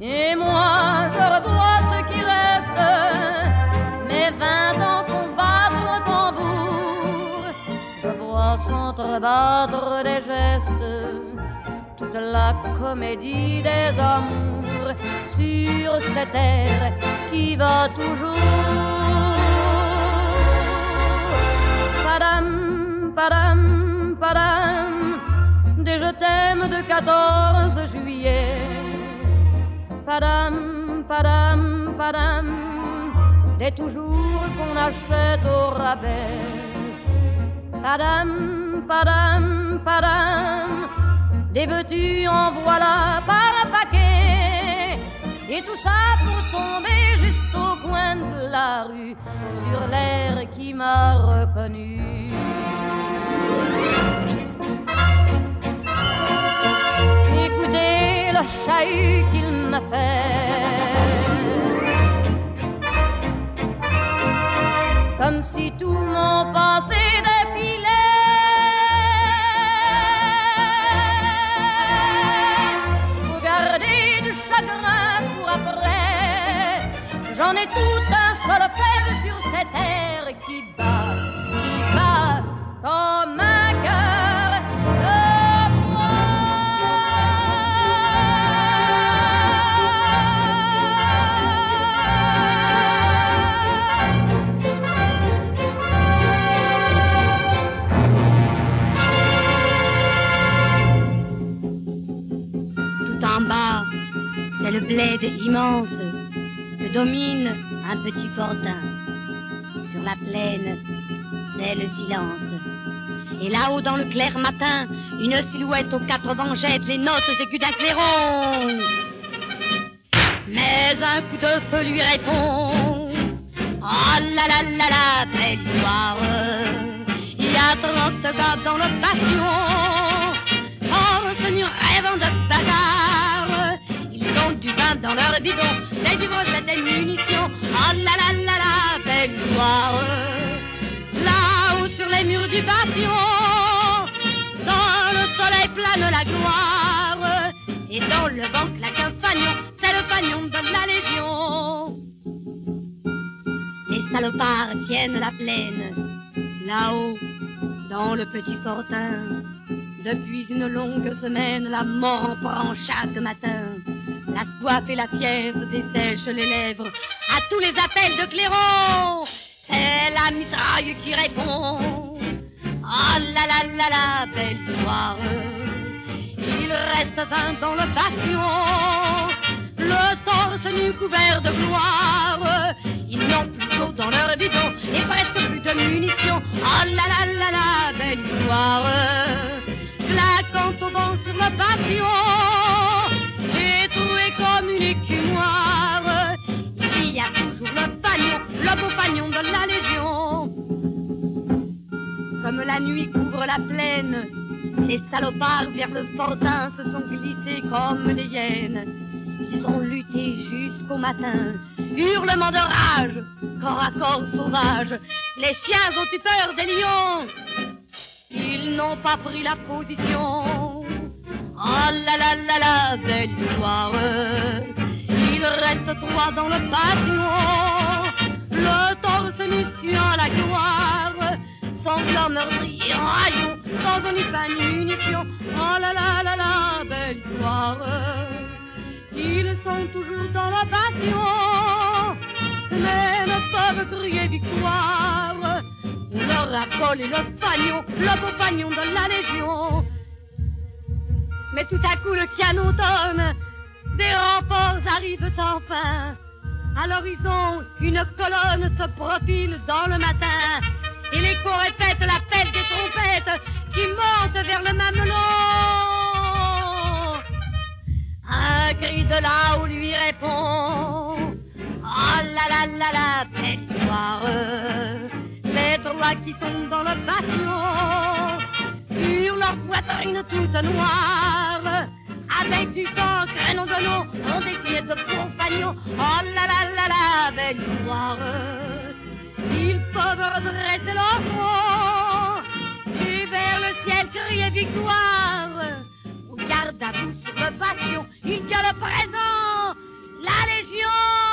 et moi, je revois ce qui reste. Mes vingt ans font battre le tambour. Je vois s'entrebattre des gestes. Toute la comédie des amours sur cette terre qui va toujours. Padam, padam, padam, des je t'aime de 14 juillet padam, padam, padam, des toujours qu'on achète au rabais. Padam, padam, padam, des veux-tu en voilà par un paquet. Et tout ça pour tomber juste au coin de la rue, sur l'air qui m'a reconnu. Écoutez le chahut qu'il m'a fait. Comme si tout mon passé défilait. Faut garder du chagrin pour après. J'en ai tout un solfège sur cette terre qui bat, qui bat comme un domine un petit fortin. Sur la plaine, c'est le silence. Et là-haut dans le clair matin, une silhouette aux quatre vents jette les notes aiguës d'un clairon. Mais un coup de feu lui répond. Oh là là là là, belle soir. Il y a trente gars dans le passion. Dans leur bidon, des vivres et des munitions. Oh là là là là, belle soir. Là-haut sur les murs du bastion, dans le soleil plane la gloire. Et dans le vent claque un fanion, c'est le fanion de la Légion. Les salopards tiennent la plaine, là-haut, dans le petit fortin. Depuis une longue semaine, la mort en prend chaque matin. La soif et la fièvre dessèchent les lèvres à tous les appels de clairon. C'est la mitraille qui répond. Ah là là là là, belle soirée. Il reste vingt dans le passion. Le torse nu couvert de gloire. Ils n'ont plus d'eau dans leur bidon et presque plus de munitions. Oh là là là là, belle soirée. Claquant au vent sur le passion. Pagnon, le beau pagnon de la Légion. Comme la nuit couvre la plaine, les salopards vers le fortin se sont glissés comme des hyènes. Ils ont lutté jusqu'au matin, hurlement de rage, corps à corps sauvage. Les chiens ont eu peur des lions. Ils n'ont pas pris la position. Oh là là là là, belle soirée. Il reste trois dans le patio. Le torse nu suant la gloire. Sanglant meurtrier rayon, sans on n'y pas munition. Oh là là là là, belle soirée. Ils sont toujours dans la passion, mais ne peuvent crier victoire. Leur a volé le pagnon, le beau pagnon de la Légion. Mais tout à coup le canon donne, des renforts arrivent enfin. À l'horizon, une colonne se profile dans le matin. Et l'écho répète l'appel des trompettes qui montent vers le mamelon. Un cri de là-haut lui répond. Oh là là là là, belle soirée. Les trois qui sont dans le passion, sur leur poitrine toute noire, avec du temps, crénon de nom, on dessinait ce compagnon. Oh là là là là, belle histoire. Il faut redresser l'enfant. Tu vers le ciel crier victoire. Regarde à vous sur le il y a le présent, la légion.